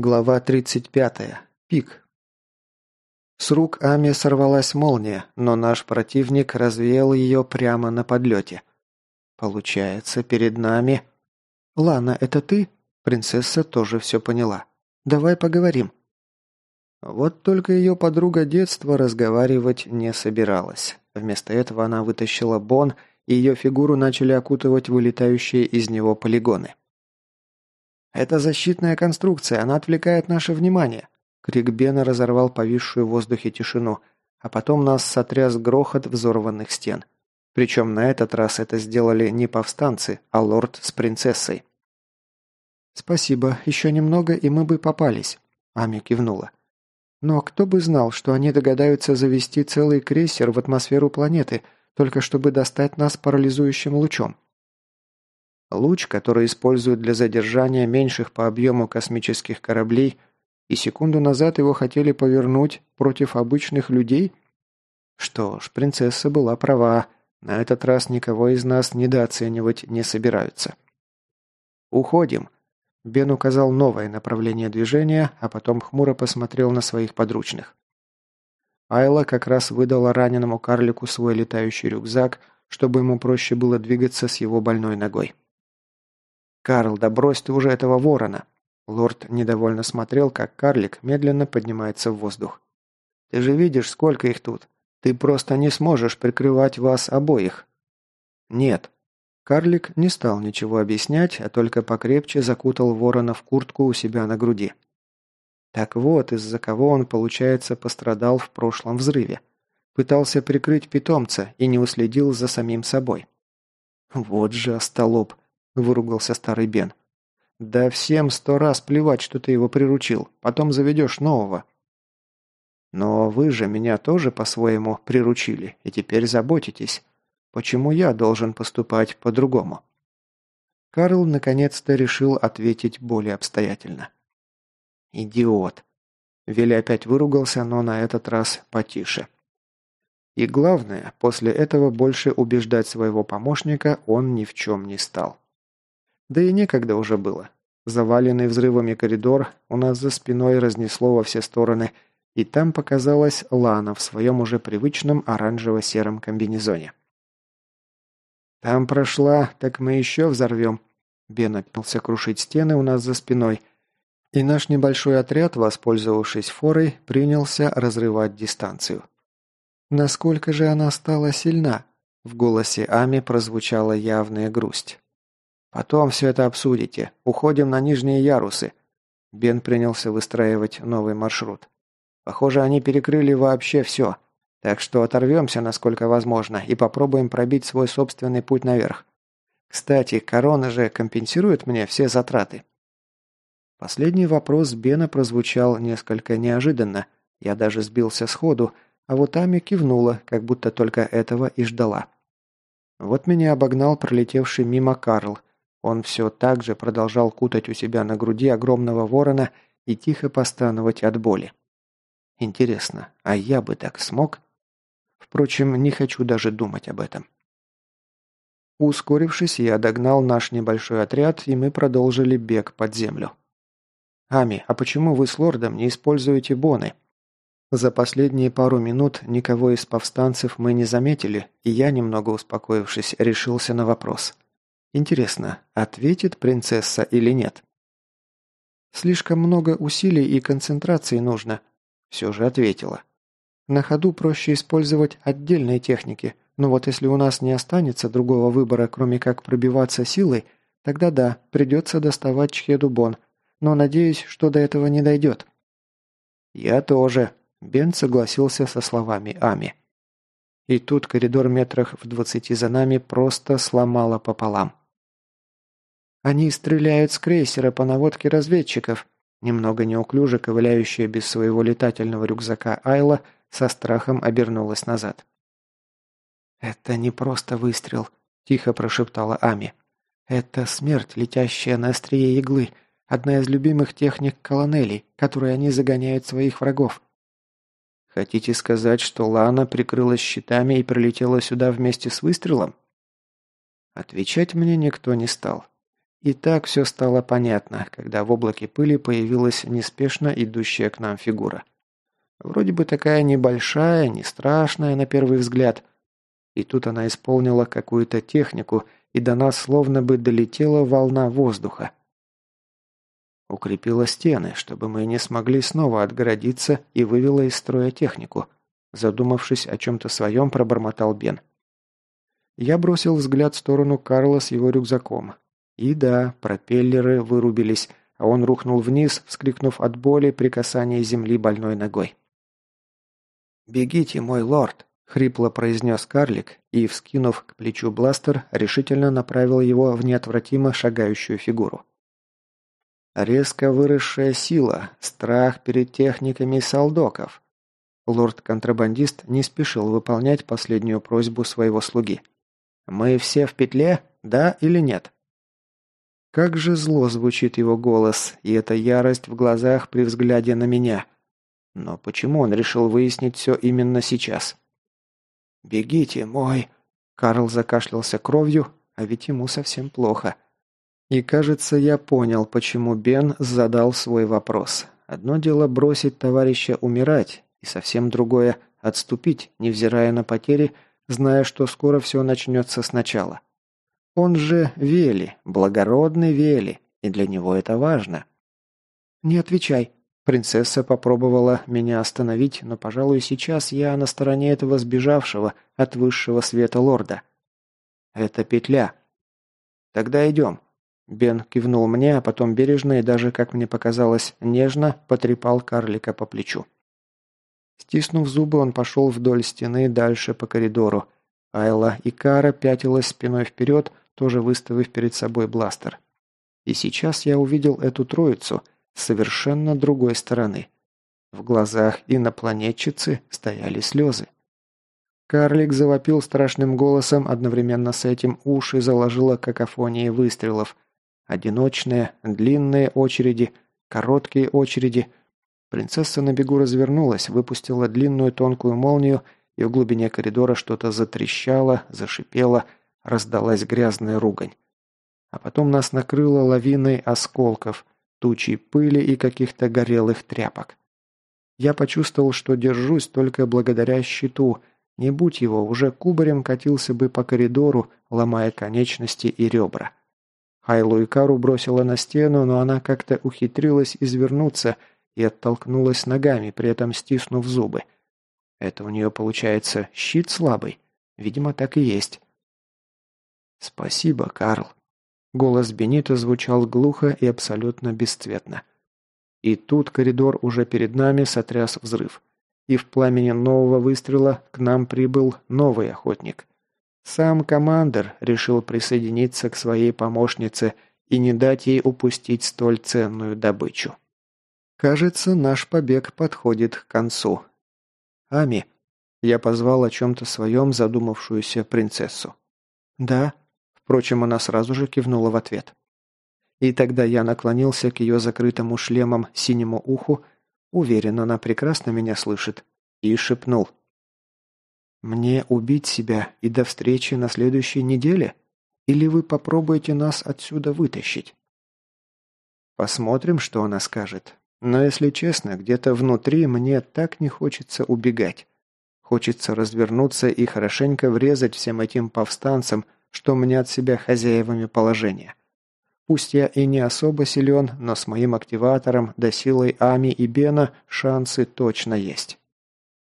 Глава 35. Пик. С рук Ами сорвалась молния, но наш противник развеял ее прямо на подлете. Получается, перед нами... «Лана, это ты?» Принцесса тоже все поняла. «Давай поговорим». Вот только ее подруга детства разговаривать не собиралась. Вместо этого она вытащила бон, и ее фигуру начали окутывать вылетающие из него полигоны. «Это защитная конструкция, она отвлекает наше внимание!» Крик Бена разорвал повисшую в воздухе тишину, а потом нас сотряс грохот взорванных стен. Причем на этот раз это сделали не повстанцы, а лорд с принцессой. «Спасибо, еще немного, и мы бы попались», — Ами кивнула. «Но кто бы знал, что они догадаются завести целый крейсер в атмосферу планеты, только чтобы достать нас парализующим лучом?» Луч, который используют для задержания меньших по объему космических кораблей, и секунду назад его хотели повернуть против обычных людей? Что ж, принцесса была права. На этот раз никого из нас недооценивать не собираются. «Уходим!» Бен указал новое направление движения, а потом хмуро посмотрел на своих подручных. Айла как раз выдала раненому карлику свой летающий рюкзак, чтобы ему проще было двигаться с его больной ногой. «Карл, да брось ты уже этого ворона!» Лорд недовольно смотрел, как карлик медленно поднимается в воздух. «Ты же видишь, сколько их тут. Ты просто не сможешь прикрывать вас обоих». «Нет». Карлик не стал ничего объяснять, а только покрепче закутал ворона в куртку у себя на груди. Так вот, из-за кого он, получается, пострадал в прошлом взрыве. Пытался прикрыть питомца и не уследил за самим собой. Вот же остолоп выругался старый Бен. «Да всем сто раз плевать, что ты его приручил. Потом заведешь нового». «Но вы же меня тоже по-своему приручили, и теперь заботитесь. Почему я должен поступать по-другому?» Карл наконец-то решил ответить более обстоятельно. «Идиот!» Вилли опять выругался, но на этот раз потише. И главное, после этого больше убеждать своего помощника он ни в чем не стал. Да и некогда уже было. Заваленный взрывами коридор у нас за спиной разнесло во все стороны, и там показалась Лана в своем уже привычном оранжево-сером комбинезоне. «Там прошла, так мы еще взорвем», Бен отпился крушить стены у нас за спиной, и наш небольшой отряд, воспользовавшись форой, принялся разрывать дистанцию. Насколько же она стала сильна? В голосе Ами прозвучала явная грусть. «Потом все это обсудите. Уходим на нижние ярусы». Бен принялся выстраивать новый маршрут. «Похоже, они перекрыли вообще все. Так что оторвемся, насколько возможно, и попробуем пробить свой собственный путь наверх. Кстати, корона же компенсирует мне все затраты». Последний вопрос Бена прозвучал несколько неожиданно. Я даже сбился с ходу, а вот Ами кивнула, как будто только этого и ждала. Вот меня обогнал пролетевший мимо Карл, он все так же продолжал кутать у себя на груди огромного ворона и тихо постановать от боли. Интересно, а я бы так смог? Впрочем, не хочу даже думать об этом. Ускорившись, я догнал наш небольшой отряд, и мы продолжили бег под землю. «Ами, а почему вы с лордом не используете боны?» За последние пару минут никого из повстанцев мы не заметили, и я, немного успокоившись, решился на вопрос – Интересно, ответит принцесса или нет? Слишком много усилий и концентрации нужно. Все же ответила. На ходу проще использовать отдельные техники, но вот если у нас не останется другого выбора, кроме как пробиваться силой, тогда да, придется доставать Чхеду Бон, но надеюсь, что до этого не дойдет. Я тоже. Бен согласился со словами Ами. И тут коридор метрах в двадцати за нами просто сломало пополам. Они стреляют с крейсера по наводке разведчиков. Немного неуклюже ковыляющая без своего летательного рюкзака Айла со страхом обернулась назад. «Это не просто выстрел», – тихо прошептала Ами. «Это смерть, летящая на острие иглы, одна из любимых техник колонелей, которой они загоняют своих врагов». «Хотите сказать, что Лана прикрылась щитами и прилетела сюда вместе с выстрелом?» Отвечать мне никто не стал. И так все стало понятно, когда в облаке пыли появилась неспешно идущая к нам фигура. Вроде бы такая небольшая, не страшная на первый взгляд. И тут она исполнила какую-то технику, и до нас словно бы долетела волна воздуха. Укрепила стены, чтобы мы не смогли снова отгородиться и вывела из строя технику. Задумавшись о чем-то своем, пробормотал Бен. Я бросил взгляд в сторону Карла с его рюкзаком. И да, пропеллеры вырубились, а он рухнул вниз, вскрикнув от боли при касании земли больной ногой. «Бегите, мой лорд!» — хрипло произнес карлик и, вскинув к плечу бластер, решительно направил его в неотвратимо шагающую фигуру. Резко выросшая сила, страх перед техниками солдоков. Лорд-контрабандист не спешил выполнять последнюю просьбу своего слуги. «Мы все в петле, да или нет?» Как же зло звучит его голос, и эта ярость в глазах при взгляде на меня. Но почему он решил выяснить все именно сейчас? «Бегите, мой...» Карл закашлялся кровью, а ведь ему совсем плохо. И кажется, я понял, почему Бен задал свой вопрос. Одно дело бросить товарища умирать, и совсем другое – отступить, невзирая на потери, зная, что скоро все начнется сначала. Он же Вели, благородный Вели, и для него это важно. «Не отвечай». Принцесса попробовала меня остановить, но, пожалуй, сейчас я на стороне этого сбежавшего от высшего света лорда. «Это петля». «Тогда идем». Бен кивнул мне, а потом бережно и даже, как мне показалось, нежно потрепал карлика по плечу. Стиснув зубы, он пошел вдоль стены дальше по коридору. Айла и Кара пятилась спиной вперед, тоже выставив перед собой бластер. И сейчас я увидел эту троицу с совершенно другой стороны. В глазах инопланетчицы стояли слезы. Карлик завопил страшным голосом, одновременно с этим уши заложило какофонии выстрелов. Одиночные, длинные очереди, короткие очереди. Принцесса на бегу развернулась, выпустила длинную тонкую молнию, и в глубине коридора что-то затрещало, зашипело – раздалась грязная ругань. А потом нас накрыло лавиной осколков, тучей пыли и каких-то горелых тряпок. Я почувствовал, что держусь только благодаря щиту, не будь его, уже кубарем катился бы по коридору, ломая конечности и ребра. Хайлу Кару бросила на стену, но она как-то ухитрилась извернуться и оттолкнулась ногами, при этом стиснув зубы. Это у нее получается щит слабый? Видимо, так и есть. «Спасибо, Карл». Голос Бенита звучал глухо и абсолютно бесцветно. И тут коридор уже перед нами сотряс взрыв. И в пламени нового выстрела к нам прибыл новый охотник. Сам командир решил присоединиться к своей помощнице и не дать ей упустить столь ценную добычу. Кажется, наш побег подходит к концу. «Ами», — я позвал о чем-то своем задумавшуюся принцессу. «Да», Впрочем, она сразу же кивнула в ответ. И тогда я наклонился к ее закрытому шлемом синему уху, уверен, она прекрасно меня слышит, и шепнул. «Мне убить себя и до встречи на следующей неделе? Или вы попробуете нас отсюда вытащить?» Посмотрим, что она скажет. Но, если честно, где-то внутри мне так не хочется убегать. Хочется развернуться и хорошенько врезать всем этим повстанцам, что мнят себя хозяевами положения. Пусть я и не особо силен, но с моим активатором да силой Ами и Бена шансы точно есть.